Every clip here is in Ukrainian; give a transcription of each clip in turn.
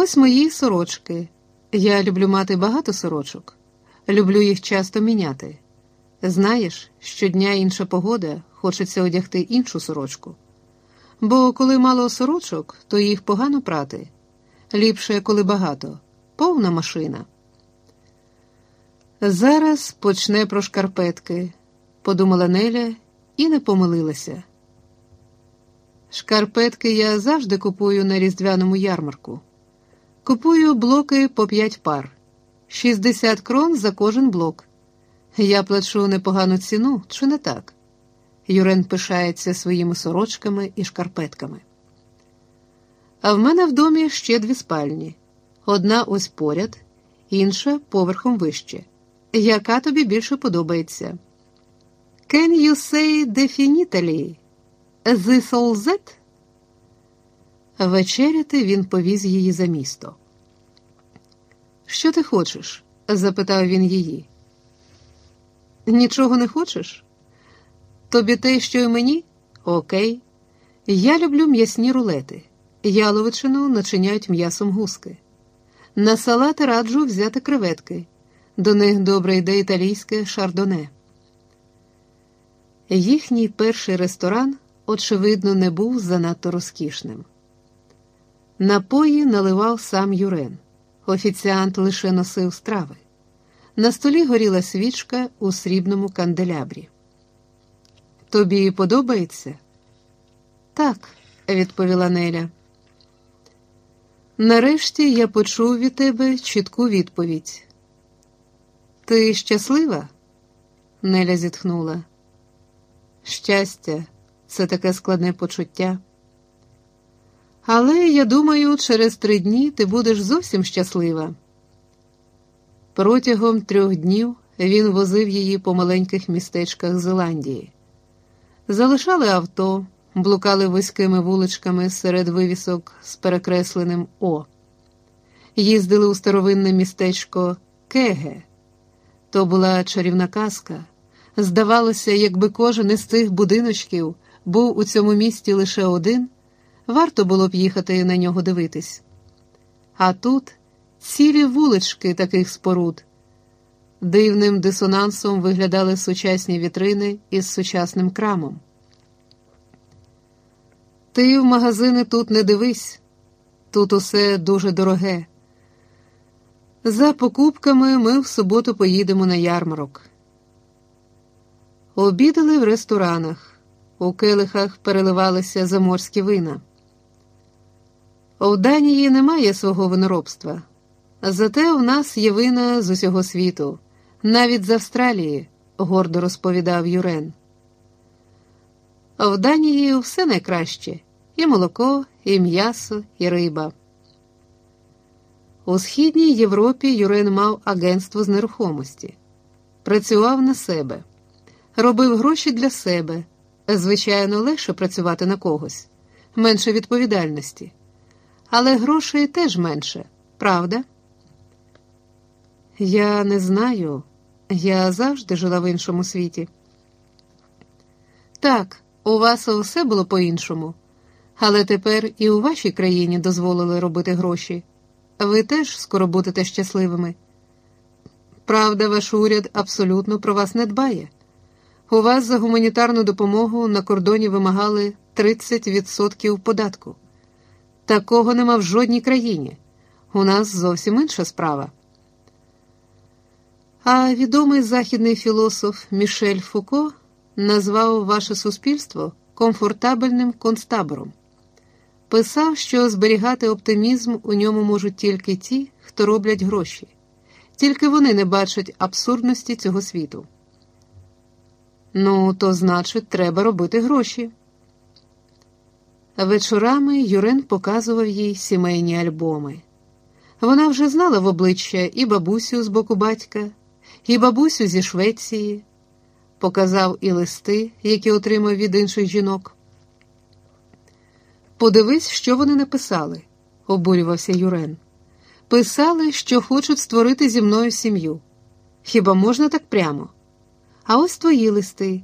Ось мої сорочки. Я люблю мати багато сорочок, люблю їх часто міняти. Знаєш, щодня інша погода, хочеться одягти іншу сорочку. Бо коли мало сорочок, то їх погано прати. Ліпше, коли багато, повна машина. Зараз почне про шкарпетки, подумала Неля і не помилилася. Шкарпетки я завжди купую на різдвяному ярмарку. Купую блоки по п'ять пар, 60 крон за кожен блок. Я плачу непогану ціну, чи не так? Юрен пишається своїми сорочками і шкарпетками. А в мене в домі ще дві спальні: одна ось поряд, інша поверхом вище. Яка тобі більше подобається? Can you say definitely? This all that? Вечеряти він повіз її за місто. Що ти хочеш? запитав він її. Нічого не хочеш? Тобі те, що й мені? Окей. Я люблю м'ясні рулети. Яловичину начиняють м'ясом гуски. На салати раджу взяти креветки. До них добре йде італійське шардоне. Їхній перший ресторан, очевидно, не був занадто розкішним. Напої наливав сам Юрен. Офіціант лише носив страви. На столі горіла свічка у срібному канделябрі. Тобі подобається? Так, відповіла Неля. Нарешті я почув від тебе чітку відповідь. Ти щаслива? Неля зітхнула. Щастя, це таке складне почуття. Але я думаю, через три дні ти будеш зовсім щаслива. Протягом трьох днів він возив її по маленьких містечках Зеландії. Залишали авто, блукали вузькими вуличками серед вивісок з перекресленим О, їздили у старовинне містечко Кеге. То була чарівна казка. Здавалося, якби кожен із цих будиночків був у цьому місті лише один, варто було б їхати на нього дивитись. А тут цілі вулички таких споруд. Дивним дисонансом виглядали сучасні вітрини із сучасним крамом. Ти в магазини тут не дивись, тут усе дуже дороге. За покупками ми в суботу поїдемо на ярмарок. Обідали в ресторанах, у келихах переливалися заморські вина. У Данії немає свого виноробства, зате у нас є вина з усього світу, навіть з Австралії, гордо розповідав Юрен. В Данії все найкраще і молоко, і м'ясо, і риба. У Східній Європі Юрен мав агентство з нерухомості, працював на себе, робив гроші для себе. Звичайно, легше працювати на когось, менше відповідальності. Але грошей теж менше, правда? Я не знаю. Я завжди жила в іншому світі. Так, у вас усе було по-іншому, але тепер і у вашій країні дозволили робити гроші. Ви теж скоро будете щасливими. Правда, ваш уряд абсолютно про вас не дбає. У вас за гуманітарну допомогу на кордоні вимагали 30% податку. Такого нема в жодній країні. У нас зовсім інша справа. А відомий західний філософ Мішель Фуко назвав ваше суспільство комфортабельним концтабором. Писав, що зберігати оптимізм у ньому можуть тільки ті, хто роблять гроші, тільки вони не бачать абсурдності цього світу. Ну, то значить, треба робити гроші. Вечорами Юрен показував їй сімейні альбоми. Вона вже знала в обличчя і бабусю з боку батька, і бабусю зі Швеції, показав і листи, які отримав від інших жінок. Подивись, що вони написали, обурювався Юрен. Писали, що хочуть створити зі мною сім'ю. Хіба можна так прямо? А ось твої листи.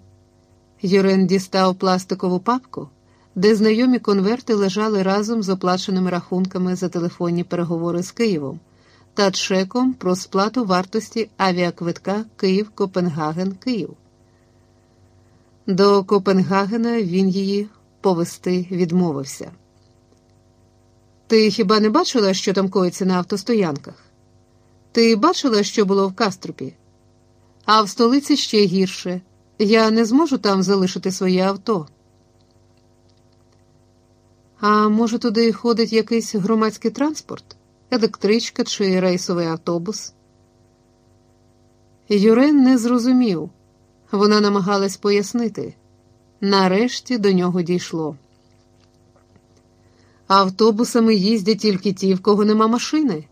Юрен дістав пластикову папку, де знайомі конверти лежали разом з оплаченими рахунками за телефонні переговори з Києвом та чеком про сплату вартості авіаквитка Київ Копенгаген Київ. До Копенгагена він її повести відмовився. Ти хіба не бачила, що там коїться на автостоянках? Ти бачила, що було в Каструпі? А в столиці ще гірше. Я не зможу там залишити своє авто. А може, туди ходить якийсь громадський транспорт, електричка чи рейсовий автобус? Юрен не зрозумів. Вона намагалась пояснити. Нарешті до нього дійшло. Автобусами їздять тільки ті, в кого нема машини.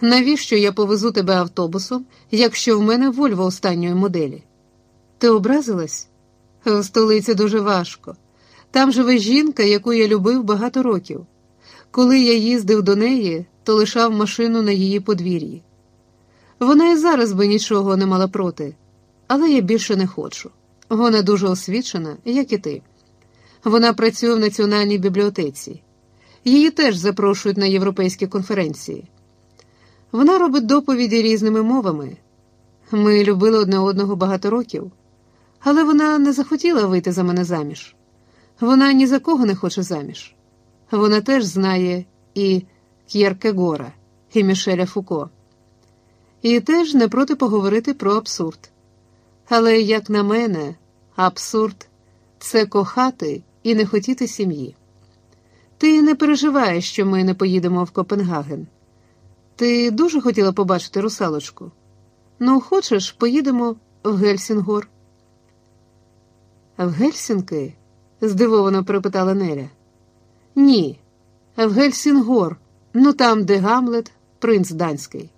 Навіщо я повезу тебе автобусом, якщо в мене Вольво останньої моделі? Ти образилась? В столиці дуже важко. Там живе жінка, яку я любив багато років. Коли я їздив до неї, то лишав машину на її подвір'ї. Вона і зараз би нічого не мала проти, але я більше не хочу. Вона дуже освічена, як і ти. Вона працює в Національній бібліотеці. Її теж запрошують на європейські конференції. Вона робить доповіді різними мовами. Ми любили одне одного багато років, але вона не захотіла вийти за мене заміж. Вона ні за кого не хоче заміж. Вона теж знає і К'єркегора, і Мішеля Фуко. І теж не проти поговорити про абсурд. Але, як на мене, абсурд це кохати і не хотіти сім'ї. Ти не переживаєш, що ми не поїдемо в Копенгаген. Ти дуже хотіла побачити русалочку. Ну, хочеш, поїдемо в Гельсінгор. В Гельсінки? Здивовано перепитала Неля. Ні, в Гельсінгор, ну там, де Гамлет, принц данський.